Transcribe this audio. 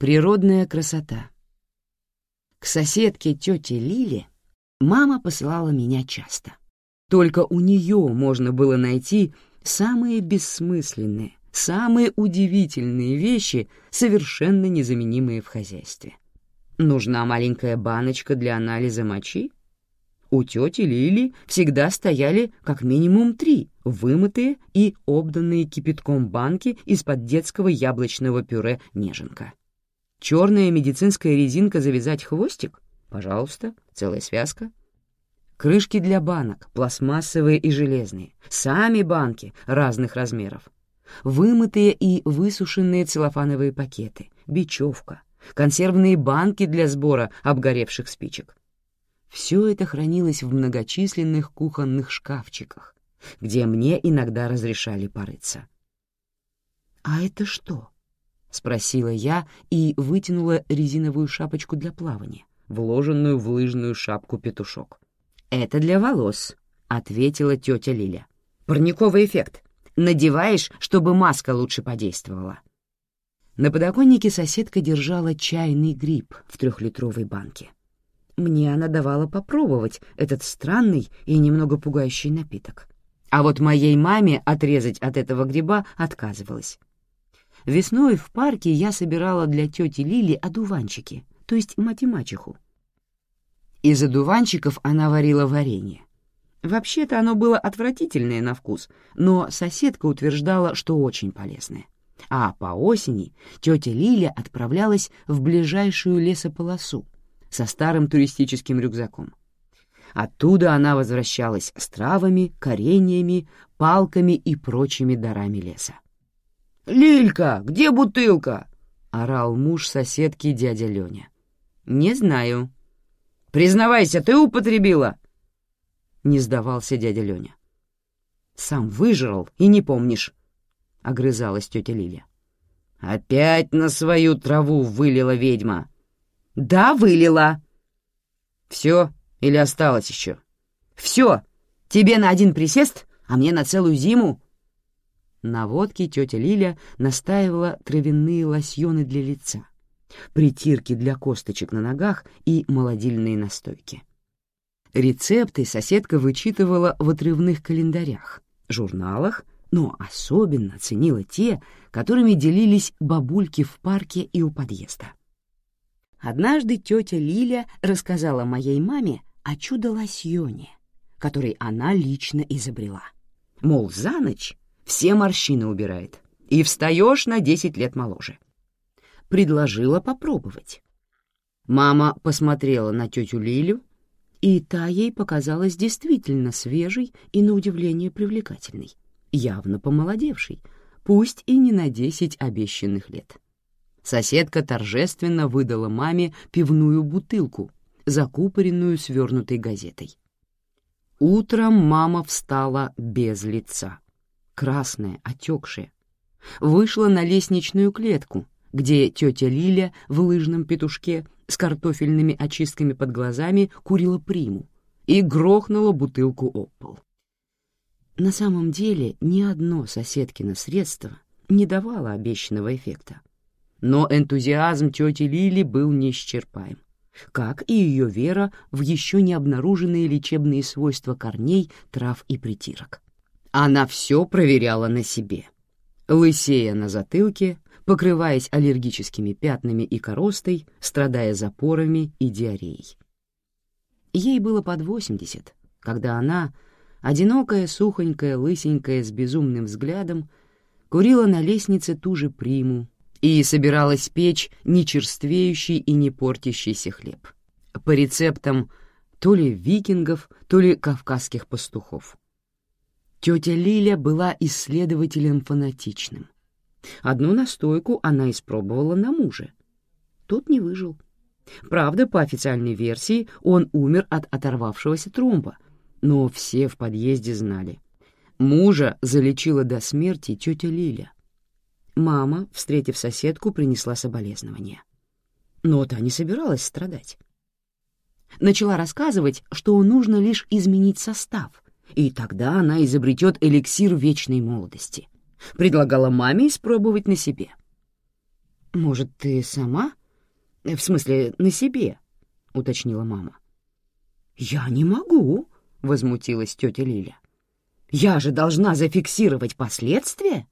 Природная красота. К соседке тете Лиле мама посылала меня часто. Только у нее можно было найти самые бессмысленные, самые удивительные вещи, совершенно незаменимые в хозяйстве. Нужна маленькая баночка для анализа мочи? У тети Лили всегда стояли как минимум три вымытые и обданные кипятком банки из-под детского яблочного пюре «Неженка». Черная медицинская резинка завязать хвостик? Пожалуйста, целая связка. Крышки для банок, пластмассовые и железные, сами банки разных размеров. Вымытые и высушенные целлофановые пакеты, бечевка, консервные банки для сбора обгоревших спичек. Все это хранилось в многочисленных кухонных шкафчиках, где мне иногда разрешали порыться. «А это что?» — спросила я и вытянула резиновую шапочку для плавания, вложенную в лыжную шапку-петушок. «Это для волос», — ответила тетя Лиля. «Парниковый эффект. Надеваешь, чтобы маска лучше подействовала». На подоконнике соседка держала чайный гриб в трехлитровой банке. Мне она давала попробовать этот странный и немного пугающий напиток. А вот моей маме отрезать от этого гриба отказывалась. Весной в парке я собирала для тети Лили одуванчики, то есть мать-мачеху. Из одуванчиков она варила варенье. Вообще-то оно было отвратительное на вкус, но соседка утверждала, что очень полезное. А по осени тетя Лиля отправлялась в ближайшую лесополосу со старым туристическим рюкзаком. Оттуда она возвращалась с травами, кореньями, палками и прочими дарами леса. «Лилька, где бутылка?» — орал муж соседки дядя Леня. «Не знаю». «Признавайся, ты употребила?» Не сдавался дядя Леня. «Сам выжрал и не помнишь», — огрызалась тетя Лиля. «Опять на свою траву вылила ведьма». «Да, вылила». «Все или осталось еще?» «Все. Тебе на один присест, а мне на целую зиму». На водке тетя Лиля настаивала травяные лосьоны для лица, притирки для косточек на ногах и молодильные настойки. Рецепты соседка вычитывала в отрывных календарях, журналах, но особенно ценила те, которыми делились бабульки в парке и у подъезда. Однажды тетя Лиля рассказала моей маме о чудо-лосьоне, который она лично изобрела. Мол, за ночь все морщины убирает, и встаешь на 10 лет моложе. Предложила попробовать. Мама посмотрела на тетю Лилю, и та ей показалась действительно свежей и, на удивление, привлекательной, явно помолодевшей, пусть и не на десять обещанных лет. Соседка торжественно выдала маме пивную бутылку, закупоренную свернутой газетой. Утром мама встала без лица красная, отекшая. Вышла на лестничную клетку, где тетя Лиля в лыжном петушке с картофельными очистками под глазами курила приму и грохнула бутылку об пол. На самом деле ни одно соседкино средство не давало обещанного эффекта. Но энтузиазм тети Лили был неисчерпаем, как и ее вера в еще не обнаруженные лечебные свойства корней, трав и притирок. Она все проверяла на себе. Лысея на затылке, покрываясь аллергическими пятнами и коростой, страдая запорами и диареей. Ей было под восемьдесят, когда она, одинокая, сухонькая, лысенькая, с безумным взглядом, курила на лестнице ту же приму и собиралась печь нечерствеющий и не портящийся хлеб. По рецептам то ли викингов, то ли кавказских пастухов. Тетя Лиля была исследователем фанатичным. Одну настойку она испробовала на муже. Тот не выжил. Правда, по официальной версии, он умер от оторвавшегося тромба, но все в подъезде знали. Мужа залечила до смерти тетя Лиля. Мама, встретив соседку, принесла соболезнования. Но та не собиралась страдать. Начала рассказывать, что нужно лишь изменить состав — и тогда она изобретет эликсир вечной молодости. Предлагала маме испробовать на себе. «Может, ты сама? В смысле, на себе?» — уточнила мама. «Я не могу», — возмутилась тетя Лиля. «Я же должна зафиксировать последствия».